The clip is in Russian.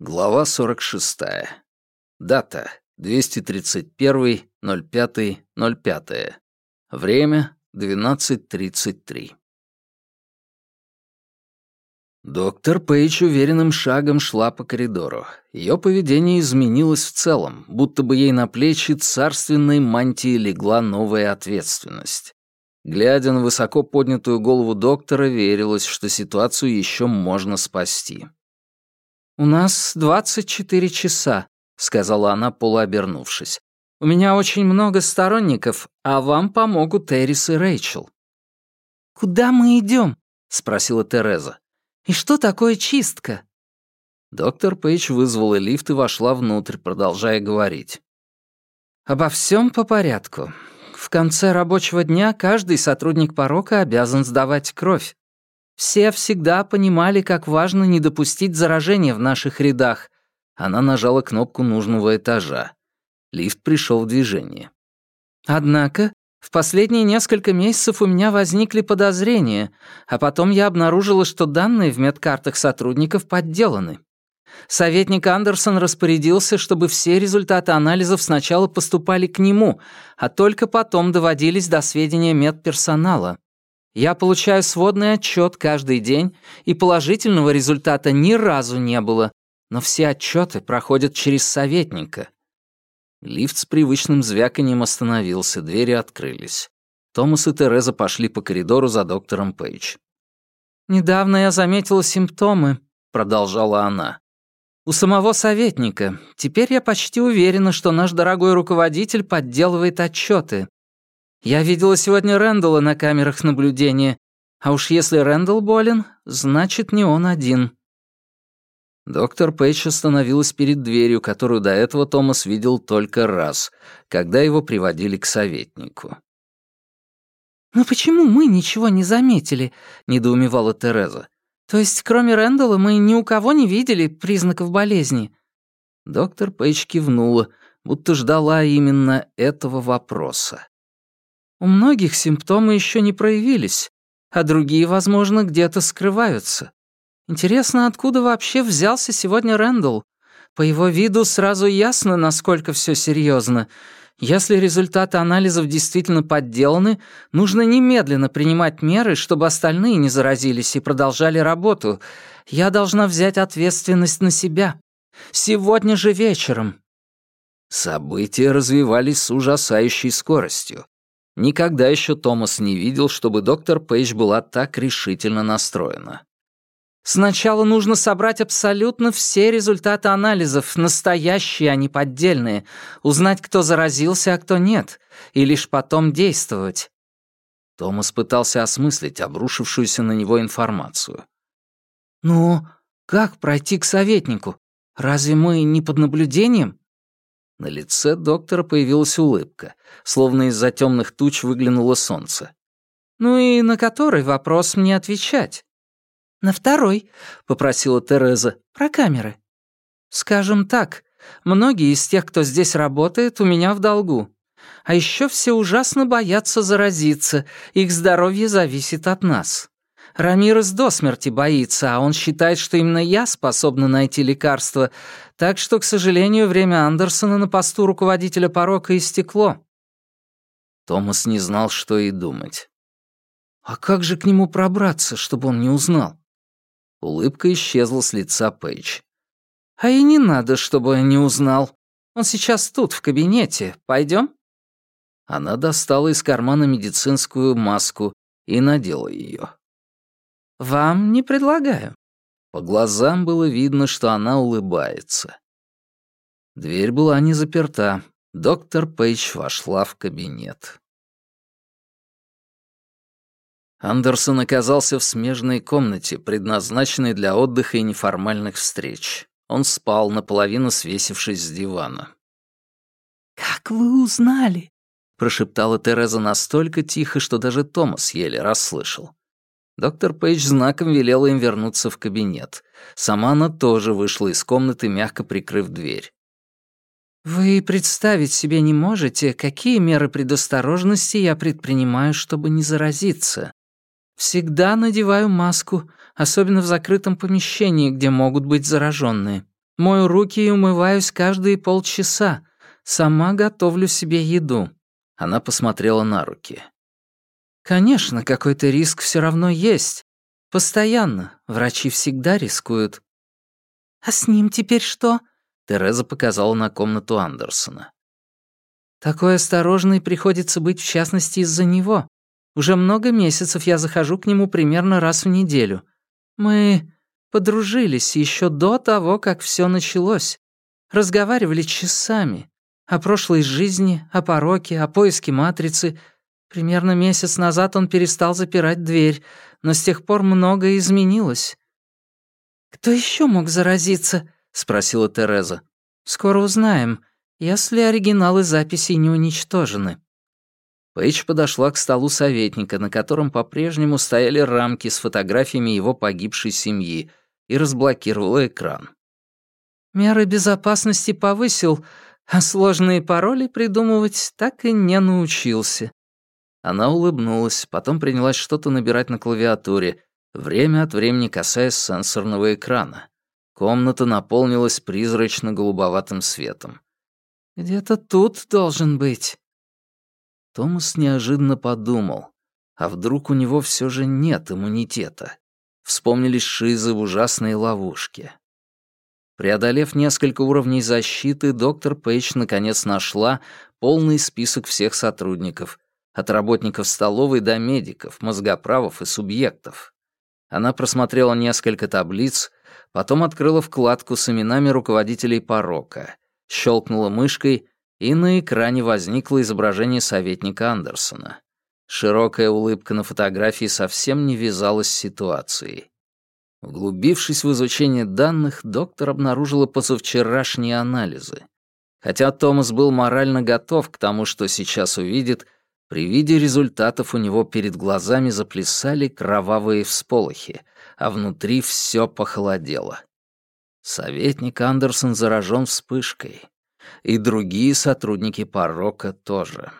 Глава 46. Дата 231.05.05. Время 12.33. Доктор Пейдж уверенным шагом шла по коридору. Ее поведение изменилось в целом, будто бы ей на плечи царственной мантии легла новая ответственность. Глядя на высоко поднятую голову доктора, верилось, что ситуацию еще можно спасти. «У нас двадцать четыре часа», — сказала она, полуобернувшись. «У меня очень много сторонников, а вам помогут Эрис и Рэйчел». «Куда мы идем? спросила Тереза. «И что такое чистка?» Доктор Пейдж вызвала лифт и вошла внутрь, продолжая говорить. «Обо всем по порядку. В конце рабочего дня каждый сотрудник порока обязан сдавать кровь. Все всегда понимали, как важно не допустить заражения в наших рядах. Она нажала кнопку нужного этажа. Лифт пришел в движение. Однако, в последние несколько месяцев у меня возникли подозрения, а потом я обнаружила, что данные в медкартах сотрудников подделаны. Советник Андерсон распорядился, чтобы все результаты анализов сначала поступали к нему, а только потом доводились до сведения медперсонала. Я получаю сводный отчет каждый день, и положительного результата ни разу не было, но все отчеты проходят через советника. Лифт с привычным звяканием остановился, двери открылись. Томас и Тереза пошли по коридору за доктором Пейдж. «Недавно я заметила симптомы», — продолжала она. «У самого советника. Теперь я почти уверена, что наш дорогой руководитель подделывает отчеты. Я видела сегодня Рэндалла на камерах наблюдения, а уж если Рэндалл болен, значит, не он один». Доктор Пейдж остановилась перед дверью, которую до этого Томас видел только раз, когда его приводили к советнику. «Но почему мы ничего не заметили?» — недоумевала Тереза. «То есть, кроме Рэндалла, мы ни у кого не видели признаков болезни?» Доктор Пейдж кивнула, будто ждала именно этого вопроса. У многих симптомы еще не проявились, а другие, возможно, где-то скрываются. Интересно, откуда вообще взялся сегодня Рэндалл? По его виду сразу ясно, насколько все серьезно. Если результаты анализов действительно подделаны, нужно немедленно принимать меры, чтобы остальные не заразились и продолжали работу. Я должна взять ответственность на себя. Сегодня же вечером. События развивались с ужасающей скоростью. Никогда еще Томас не видел, чтобы доктор Пейдж была так решительно настроена. «Сначала нужно собрать абсолютно все результаты анализов, настоящие, а не поддельные, узнать, кто заразился, а кто нет, и лишь потом действовать». Томас пытался осмыслить обрушившуюся на него информацию. «Ну, как пройти к советнику? Разве мы не под наблюдением?» На лице доктора появилась улыбка, словно из-за темных туч выглянуло солнце. «Ну и на который вопрос мне отвечать?» «На второй», — попросила Тереза, — «про камеры». «Скажем так, многие из тех, кто здесь работает, у меня в долгу. А еще все ужасно боятся заразиться, их здоровье зависит от нас. Рамирес до смерти боится, а он считает, что именно я способна найти лекарство, так что, к сожалению, время Андерсона на посту руководителя порока истекло». Томас не знал, что и думать. «А как же к нему пробраться, чтобы он не узнал?» Улыбка исчезла с лица Пейдж. «А и не надо, чтобы он не узнал. Он сейчас тут, в кабинете. Пойдем? Она достала из кармана медицинскую маску и надела ее. «Вам не предлагаю». По глазам было видно, что она улыбается. Дверь была не заперта. Доктор Пейдж вошла в кабинет. Андерсон оказался в смежной комнате, предназначенной для отдыха и неформальных встреч. Он спал, наполовину свесившись с дивана. «Как вы узнали?» — прошептала Тереза настолько тихо, что даже Томас еле расслышал. Доктор Пейдж знаком велела им вернуться в кабинет. Сама она тоже вышла из комнаты, мягко прикрыв дверь. «Вы представить себе не можете, какие меры предосторожности я предпринимаю, чтобы не заразиться. Всегда надеваю маску, особенно в закрытом помещении, где могут быть зараженные. Мою руки и умываюсь каждые полчаса. Сама готовлю себе еду». Она посмотрела на руки. «Конечно, какой-то риск все равно есть. Постоянно. Врачи всегда рискуют». «А с ним теперь что?» Тереза показала на комнату Андерсона. «Такой осторожный приходится быть в частности из-за него. Уже много месяцев я захожу к нему примерно раз в неделю. Мы подружились еще до того, как все началось. Разговаривали часами. О прошлой жизни, о пороке, о поиске матрицы. Примерно месяц назад он перестал запирать дверь, но с тех пор многое изменилось. «Кто еще мог заразиться?» — спросила Тереза. «Скоро узнаем, если оригиналы записей не уничтожены». Пейдж подошла к столу советника, на котором по-прежнему стояли рамки с фотографиями его погибшей семьи, и разблокировала экран. «Меры безопасности повысил, а сложные пароли придумывать так и не научился». Она улыбнулась, потом принялась что-то набирать на клавиатуре, время от времени касаясь сенсорного экрана. Комната наполнилась призрачно-голубоватым светом. «Где-то тут должен быть». Томас неожиданно подумал, а вдруг у него все же нет иммунитета? Вспомнились шизы в ужасной ловушке. Преодолев несколько уровней защиты, доктор Пейдж наконец нашла полный список всех сотрудников, от работников столовой до медиков, мозгоправов и субъектов. Она просмотрела несколько таблиц, потом открыла вкладку с именами руководителей порока, щелкнула мышкой и на экране возникло изображение советника Андерсона. Широкая улыбка на фотографии совсем не вязалась с ситуацией. Углубившись в изучение данных, доктор обнаружила позавчерашние анализы. Хотя Томас был морально готов к тому, что сейчас увидит, при виде результатов у него перед глазами заплясали кровавые всполохи, а внутри все похолодело. Советник Андерсон заражен вспышкой и другие сотрудники порока тоже.